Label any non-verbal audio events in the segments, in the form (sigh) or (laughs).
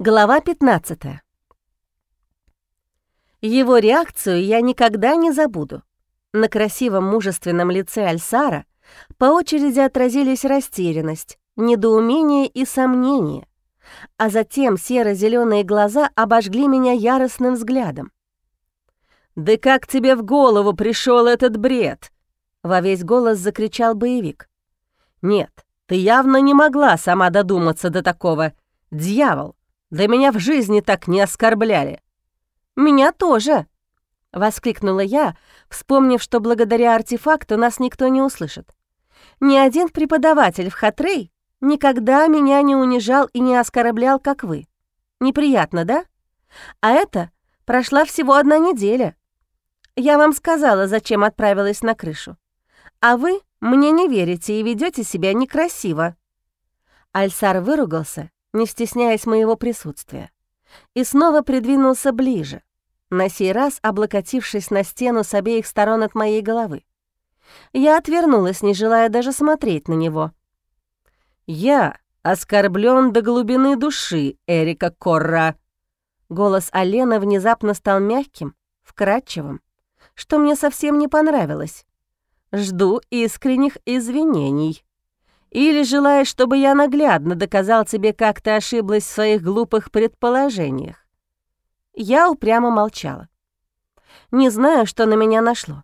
Глава 15. Его реакцию я никогда не забуду. На красивом мужественном лице Альсара по очереди отразились растерянность, недоумение и сомнение, а затем серо зеленые глаза обожгли меня яростным взглядом. «Да как тебе в голову пришел этот бред?» — во весь голос закричал боевик. «Нет, ты явно не могла сама додуматься до такого. Дьявол, да меня в жизни так не оскорбляли». «Меня тоже!» — воскликнула я, вспомнив, что благодаря артефакту нас никто не услышит. «Ни один преподаватель в Хатрей никогда меня не унижал и не оскорблял, как вы. Неприятно, да? А это прошла всего одна неделя. Я вам сказала, зачем отправилась на крышу. А вы мне не верите и ведете себя некрасиво». Альсар выругался не стесняясь моего присутствия, и снова придвинулся ближе, на сей раз облокотившись на стену с обеих сторон от моей головы. Я отвернулась, не желая даже смотреть на него. «Я оскорблен до глубины души, Эрика Корра!» Голос Алена внезапно стал мягким, вкрадчивым, что мне совсем не понравилось. «Жду искренних извинений». Или желаешь, чтобы я наглядно доказал тебе, как ты ошиблась в своих глупых предположениях?» Я упрямо молчала. Не знаю, что на меня нашло.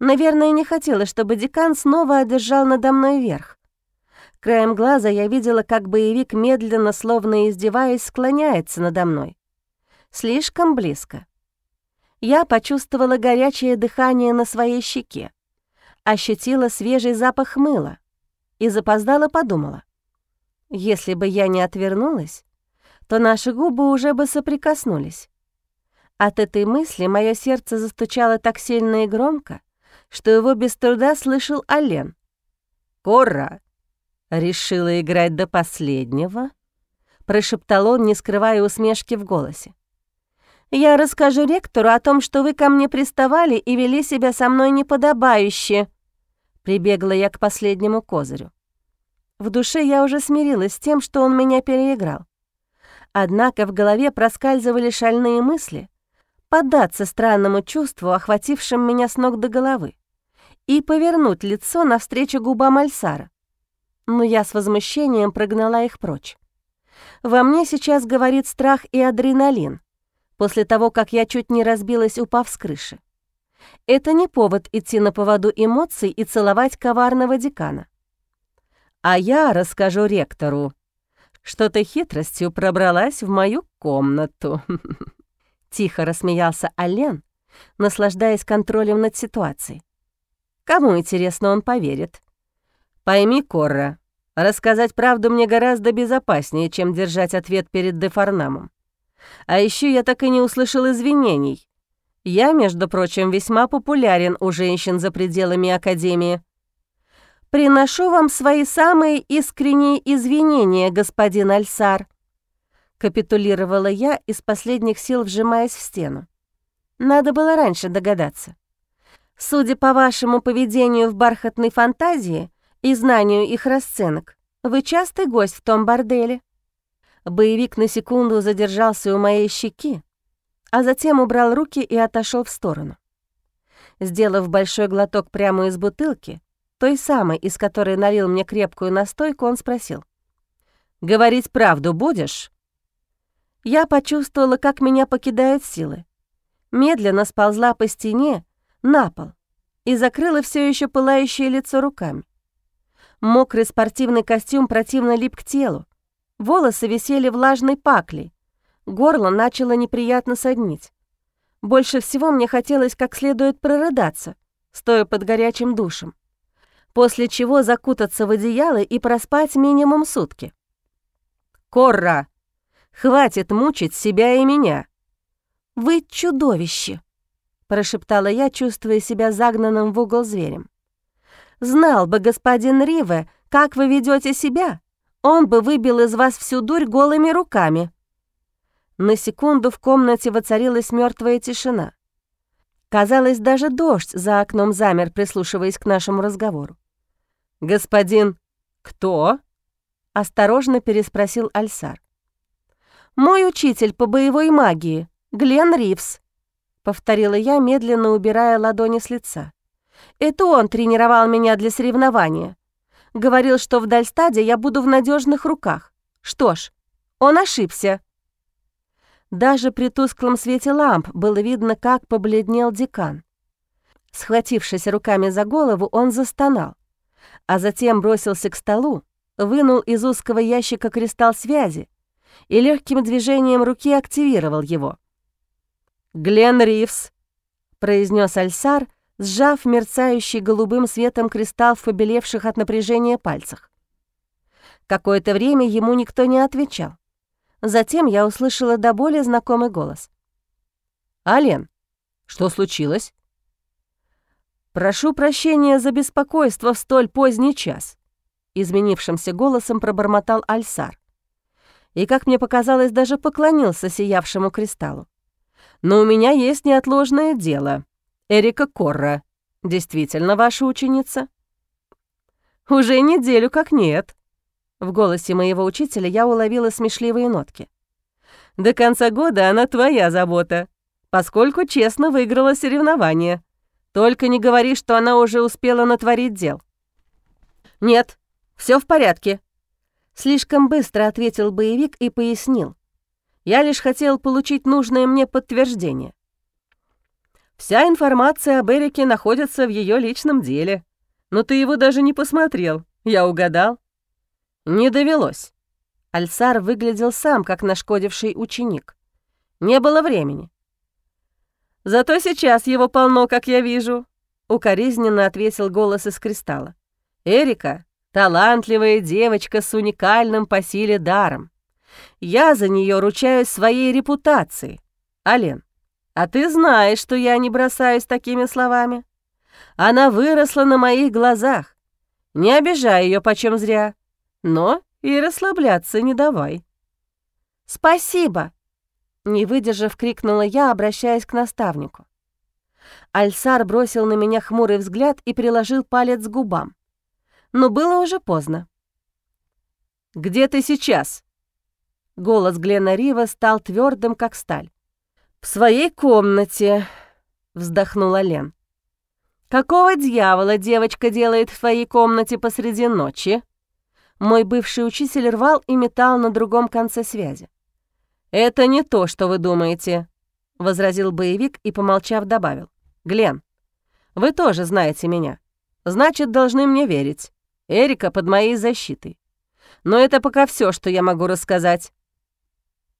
Наверное, не хотела, чтобы декан снова одержал надо мной верх. Краем глаза я видела, как боевик медленно, словно издеваясь, склоняется надо мной. Слишком близко. Я почувствовала горячее дыхание на своей щеке, ощутила свежий запах мыла и запоздала подумала. Если бы я не отвернулась, то наши губы уже бы соприкоснулись. От этой мысли мое сердце застучало так сильно и громко, что его без труда слышал Ален. «Корра!» «Решила играть до последнего?» Прошептал он, не скрывая усмешки в голосе. «Я расскажу ректору о том, что вы ко мне приставали и вели себя со мной неподобающе», Прибегла я к последнему козырю. В душе я уже смирилась с тем, что он меня переиграл. Однако в голове проскальзывали шальные мысли поддаться странному чувству, охватившим меня с ног до головы, и повернуть лицо навстречу губам Альсара. Но я с возмущением прогнала их прочь. Во мне сейчас говорит страх и адреналин, после того, как я чуть не разбилась, упав с крыши. Это не повод идти на поводу эмоций и целовать коварного декана. А я расскажу ректору, что ты хитростью пробралась в мою комнату. (laughs) Тихо рассмеялся Ален, наслаждаясь контролем над ситуацией. Кому, интересно, он поверит? Пойми, Корра, рассказать правду мне гораздо безопаснее, чем держать ответ перед Дефарнамом. А еще я так и не услышал извинений, я, между прочим, весьма популярен у женщин за пределами Академии. Приношу вам свои самые искренние извинения, господин Альсар. Капитулировала я из последних сил, вжимаясь в стену. Надо было раньше догадаться. Судя по вашему поведению в бархатной фантазии и знанию их расценок, вы частый гость в том борделе. Боевик на секунду задержался у моей щеки, а затем убрал руки и отошел в сторону. Сделав большой глоток прямо из бутылки, той самой, из которой налил мне крепкую настойку, он спросил. «Говорить правду будешь?» Я почувствовала, как меня покидают силы. Медленно сползла по стене на пол и закрыла все еще пылающее лицо руками. Мокрый спортивный костюм противно лип к телу. Волосы висели влажной паклей, Горло начало неприятно соднить. Больше всего мне хотелось как следует прорыдаться, стоя под горячим душем, после чего закутаться в одеяло и проспать минимум сутки. «Корра, хватит мучить себя и меня!» «Вы чудовище!» — прошептала я, чувствуя себя загнанным в угол зверем. «Знал бы господин Риве, как вы ведете себя, он бы выбил из вас всю дурь голыми руками». На секунду в комнате воцарилась мертвая тишина. Казалось, даже дождь за окном замер, прислушиваясь к нашему разговору. «Господин, кто?» — осторожно переспросил Альсар. Мой учитель по боевой магии, Глен Ривз», — повторила я, медленно убирая ладони с лица. «Это он тренировал меня для соревнования. Говорил, что в Дальстаде я буду в надежных руках. Что ж, он ошибся». Даже при тусклом свете ламп было видно, как побледнел декан. Схватившись руками за голову, он застонал, а затем бросился к столу, вынул из узкого ящика кристалл связи и легким движением руки активировал его. «Глен Ривз», — произнес Альсар, сжав мерцающий голубым светом кристалл в побелевших от напряжения пальцах. Какое-то время ему никто не отвечал. Затем я услышала до боли знакомый голос. «Ален, что случилось?» «Прошу прощения за беспокойство в столь поздний час», — изменившимся голосом пробормотал Альсар. И, как мне показалось, даже поклонился сиявшему кристаллу. «Но у меня есть неотложное дело. Эрика Корра. Действительно ваша ученица?» «Уже неделю как нет», в голосе моего учителя я уловила смешливые нотки. «До конца года она твоя забота, поскольку честно выиграла соревнование. Только не говори, что она уже успела натворить дел». «Нет, все в порядке», — слишком быстро ответил боевик и пояснил. «Я лишь хотел получить нужное мне подтверждение». «Вся информация об Эрике находится в ее личном деле. Но ты его даже не посмотрел. Я угадал?» «Не довелось». Альсар выглядел сам, как нашкодивший ученик. Не было времени. «Зато сейчас его полно, как я вижу», — укоризненно ответил голос из кристалла. «Эрика — талантливая девочка с уникальным по силе даром. Я за нее ручаюсь своей репутацией. Ален, а ты знаешь, что я не бросаюсь такими словами. Она выросла на моих глазах. Не обижай ее почем зря но и расслабляться не давай». «Спасибо!» — не выдержав, крикнула я, обращаясь к наставнику. Альсар бросил на меня хмурый взгляд и приложил палец к губам. Но было уже поздно. «Где ты сейчас?» Голос Глена Рива стал твердым, как сталь. «В своей комнате», — вздохнула Лен. «Какого дьявола девочка делает в твоей комнате посреди ночи?» Мой бывший учитель рвал и метал на другом конце связи. «Это не то, что вы думаете», — возразил боевик и, помолчав, добавил. «Глен, вы тоже знаете меня. Значит, должны мне верить. Эрика под моей защитой. Но это пока все, что я могу рассказать».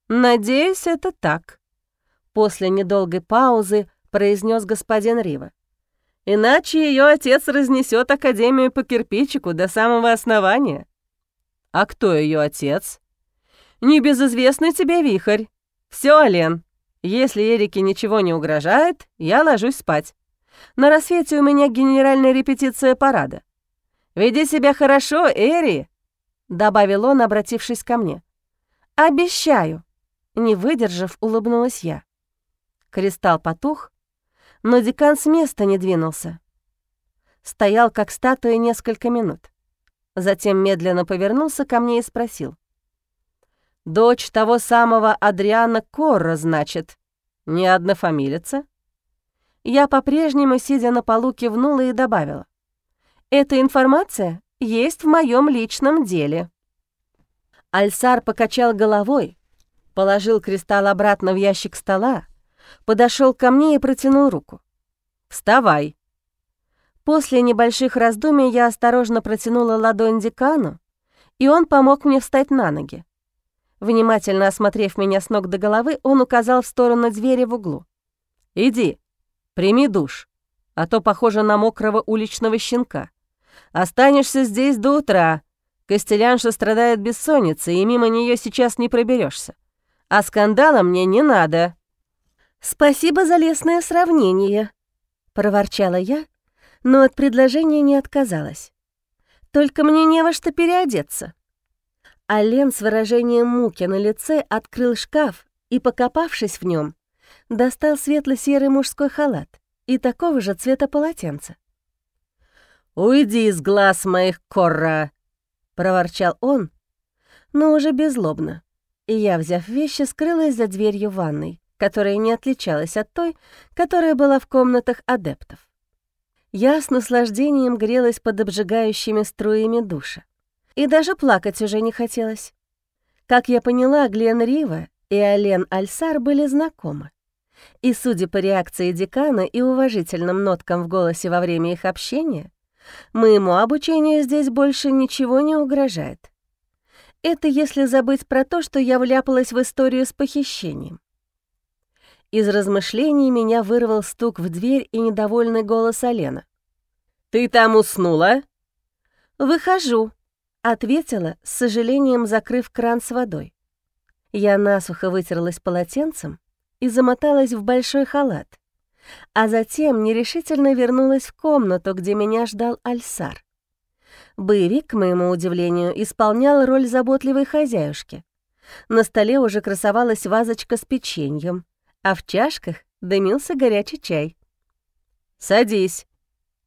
«Надеюсь, это так», — после недолгой паузы произнес господин Рива. «Иначе ее отец разнесет Академию по кирпичику до самого основания». А кто ее отец? Небезызвестный тебе вихрь. Все, Ален. Если Эрике ничего не угрожает, я ложусь спать. На рассвете у меня генеральная репетиция парада. Веди себя хорошо, Эри, добавил он, обратившись ко мне. Обещаю. Не выдержав, улыбнулась я. Кристалл потух, но декан с места не двинулся. Стоял, как статуя, несколько минут. Затем медленно повернулся ко мне и спросил. «Дочь того самого Адриана Корра, значит, не однофамилица?» Я по-прежнему, сидя на полу, кивнула и добавила. «Эта информация есть в моем личном деле». Альсар покачал головой, положил кристалл обратно в ящик стола, подошел ко мне и протянул руку. «Вставай!» После небольших раздумий я осторожно протянула ладонь декану, и он помог мне встать на ноги. Внимательно осмотрев меня с ног до головы, он указал в сторону двери в углу. «Иди, прими душ, а то похоже на мокрого уличного щенка. Останешься здесь до утра. Костелянша страдает бессонницей, и мимо нее сейчас не проберешься. А скандала мне не надо». «Спасибо за лесное сравнение», — проворчала я, — но от предложения не отказалась. «Только мне не во что переодеться». А Лен с выражением муки на лице открыл шкаф и, покопавшись в нем, достал светло-серый мужской халат и такого же цвета полотенца. «Уйди из глаз моих, Корра!» — проворчал он, но уже беззлобно. и я, взяв вещи, скрылась за дверью ванной, которая не отличалась от той, которая была в комнатах адептов. Я с наслаждением грелась под обжигающими струями душа. И даже плакать уже не хотелось. Как я поняла, Глен Рива и Ален Альсар были знакомы. И, судя по реакции декана и уважительным ноткам в голосе во время их общения, моему обучению здесь больше ничего не угрожает. Это если забыть про то, что я вляпалась в историю с похищением. Из размышлений меня вырвал стук в дверь и недовольный голос Алена. «Ты там уснула?» «Выхожу», — ответила, с сожалением закрыв кран с водой. Я насухо вытерлась полотенцем и замоталась в большой халат, а затем нерешительно вернулась в комнату, где меня ждал Альсар. Боевик, к моему удивлению, исполнял роль заботливой хозяюшки. На столе уже красовалась вазочка с печеньем, а в чашках дымился горячий чай. «Садись», —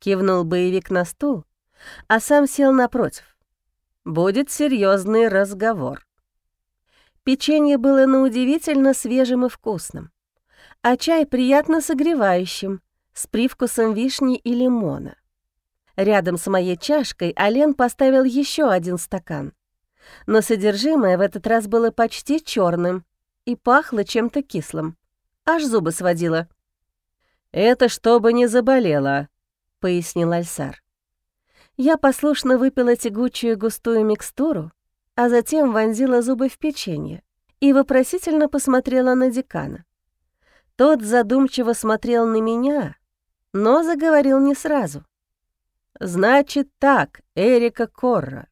кивнул боевик на стул, а сам сел напротив. «Будет серьезный разговор». Печенье было на удивительно свежим и вкусным, а чай приятно согревающим, с привкусом вишни и лимона. Рядом с моей чашкой Ален поставил еще один стакан, но содержимое в этот раз было почти черным и пахло чем-то кислым. Аж зубы сводило. «Это чтобы не заболело», — пояснил Альсар. Я послушно выпила тягучую густую микстуру, а затем вонзила зубы в печенье и вопросительно посмотрела на декана. Тот задумчиво смотрел на меня, но заговорил не сразу. «Значит так, Эрика Корра,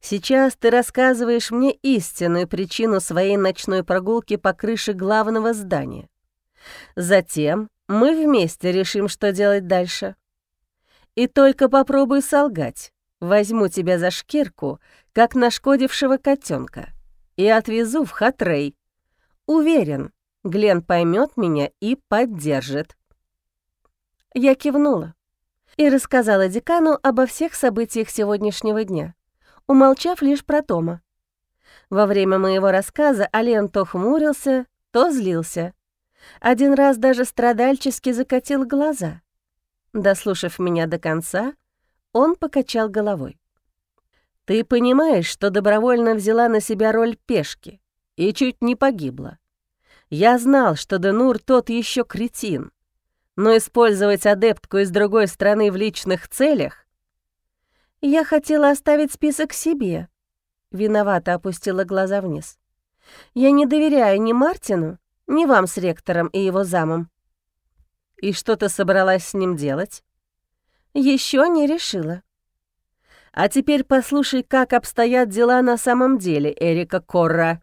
сейчас ты рассказываешь мне истинную причину своей ночной прогулки по крыше главного здания. Затем мы вместе решим, что делать дальше. И только попробуй солгать. Возьму тебя за шкирку, как нашкодившего котенка, и отвезу в Хатрей. Уверен, Глен поймет меня и поддержит. Я кивнула и рассказала декану обо всех событиях сегодняшнего дня, умолчав лишь про Тома. Во время моего рассказа Ален то хмурился, то злился. Один раз даже страдальчески закатил глаза. Дослушав меня до конца, он покачал головой. «Ты понимаешь, что добровольно взяла на себя роль пешки и чуть не погибла. Я знал, что Денур тот еще кретин, но использовать адептку из другой страны в личных целях... Я хотела оставить список себе. Виновато опустила глаза вниз. Я не доверяю ни Мартину, ни вам с ректором и его замом. И что ты собралась с ним делать? Еще не решила. А теперь послушай, как обстоят дела на самом деле, Эрика Корра.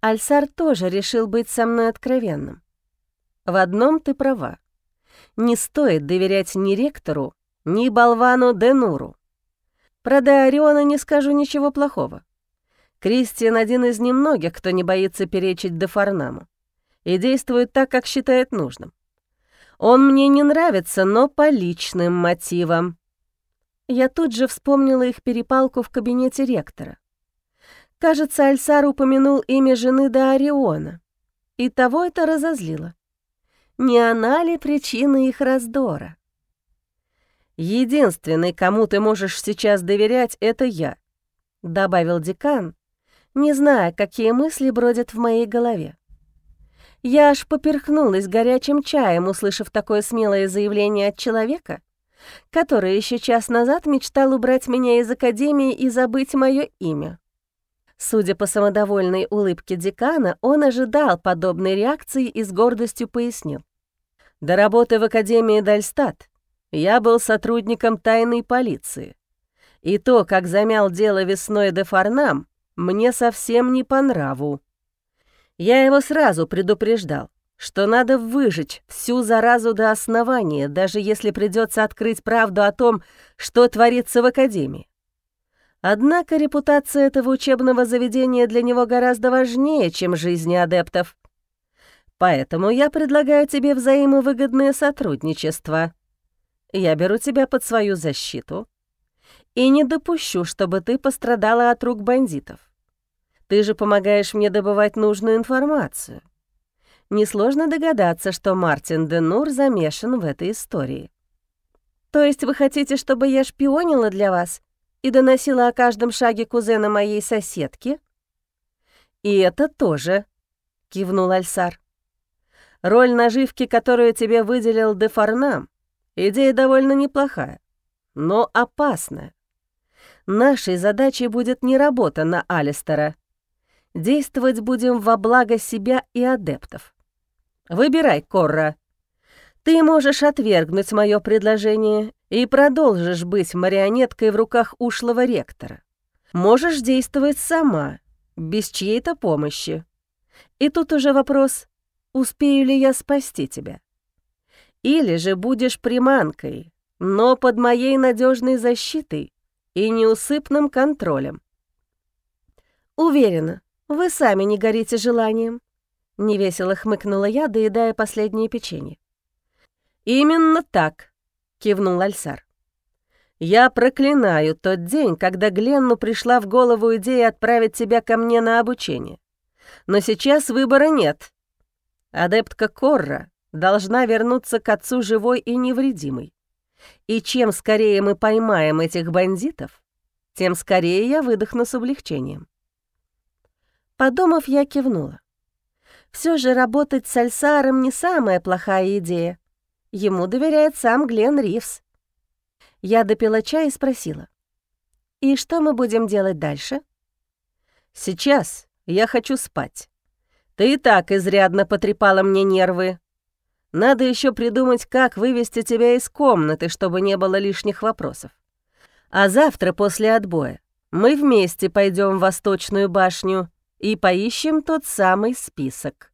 Альсар тоже решил быть со мной откровенным. В одном ты права. Не стоит доверять ни ректору, ни болвану Денуру. Про Деориона не скажу ничего плохого. Кристиан один из немногих, кто не боится перечить Дефарнаму и действует так, как считает нужным. Он мне не нравится, но по личным мотивам. Я тут же вспомнила их перепалку в кабинете ректора. Кажется, Альсар упомянул имя жены Деориона, и того это разозлило. Не она ли причина их раздора? «Единственный, кому ты можешь сейчас доверять, это я», — добавил декан, не зная, какие мысли бродят в моей голове. Я аж поперхнулась горячим чаем, услышав такое смелое заявление от человека, который еще час назад мечтал убрать меня из академии и забыть мое имя. Судя по самодовольной улыбке декана, он ожидал подобной реакции и с гордостью пояснил. До работы в Академии Дальстат я был сотрудником тайной полиции. И то, как замял дело весной де Фарнам, мне совсем не по нраву. Я его сразу предупреждал, что надо выжечь всю заразу до основания, даже если придется открыть правду о том, что творится в Академии. Однако репутация этого учебного заведения для него гораздо важнее, чем жизни адептов. Поэтому я предлагаю тебе взаимовыгодное сотрудничество. Я беру тебя под свою защиту и не допущу, чтобы ты пострадала от рук бандитов. Ты же помогаешь мне добывать нужную информацию. Несложно догадаться, что Мартин Денур замешан в этой истории. То есть вы хотите, чтобы я шпионила для вас и доносила о каждом шаге кузена моей соседки? И это тоже, кивнул Альсар. Роль наживки, которую тебе выделил Дефарнам, идея довольно неплохая, но опасная. Нашей задачей будет не работа на Алистера. Действовать будем во благо себя и адептов. Выбирай, Корра. Ты можешь отвергнуть мое предложение и продолжишь быть марионеткой в руках ушлого ректора. Можешь действовать сама, без чьей-то помощи. И тут уже вопрос, успею ли я спасти тебя. Или же будешь приманкой, но под моей надежной защитой и неусыпным контролем. Уверена, вы сами не горите желанием. Невесело хмыкнула я, доедая последнее печенье. «Именно так», — кивнул Альсар. «Я проклинаю тот день, когда Гленну пришла в голову идея отправить тебя ко мне на обучение. Но сейчас выбора нет. Адептка Корра должна вернуться к отцу живой и невредимой. И чем скорее мы поймаем этих бандитов, тем скорее я выдохну с облегчением. Подумав, я кивнула. Все же работать с Альсаром не самая плохая идея. Ему доверяет сам Глен Ривз. Я допила чай и спросила. «И что мы будем делать дальше?» «Сейчас я хочу спать. Ты и так изрядно потрепала мне нервы. Надо еще придумать, как вывести тебя из комнаты, чтобы не было лишних вопросов. А завтра после отбоя мы вместе пойдем в Восточную башню и поищем тот самый список.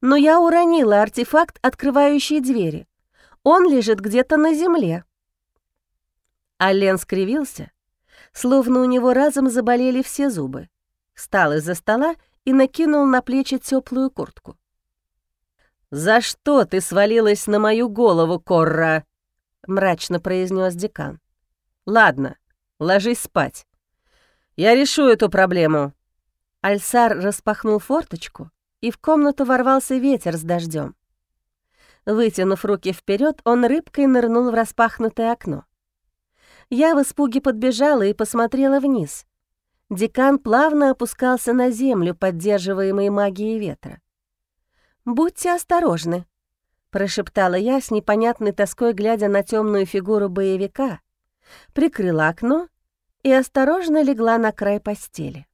Но я уронила артефакт, открывающий двери. Он лежит где-то на земле. Ален скривился, словно у него разом заболели все зубы. Встал из-за стола и накинул на плечи теплую куртку. «За что ты свалилась на мою голову, Корра?» — мрачно произнес декан. «Ладно, ложись спать. Я решу эту проблему». Альсар распахнул форточку, и в комнату ворвался ветер с дождем. Вытянув руки вперед, он рыбкой нырнул в распахнутое окно. Я в испуге подбежала и посмотрела вниз. Декан плавно опускался на землю, поддерживаемый магией ветра. «Будьте осторожны», — прошептала я с непонятной тоской, глядя на темную фигуру боевика, прикрыла окно и осторожно легла на край постели.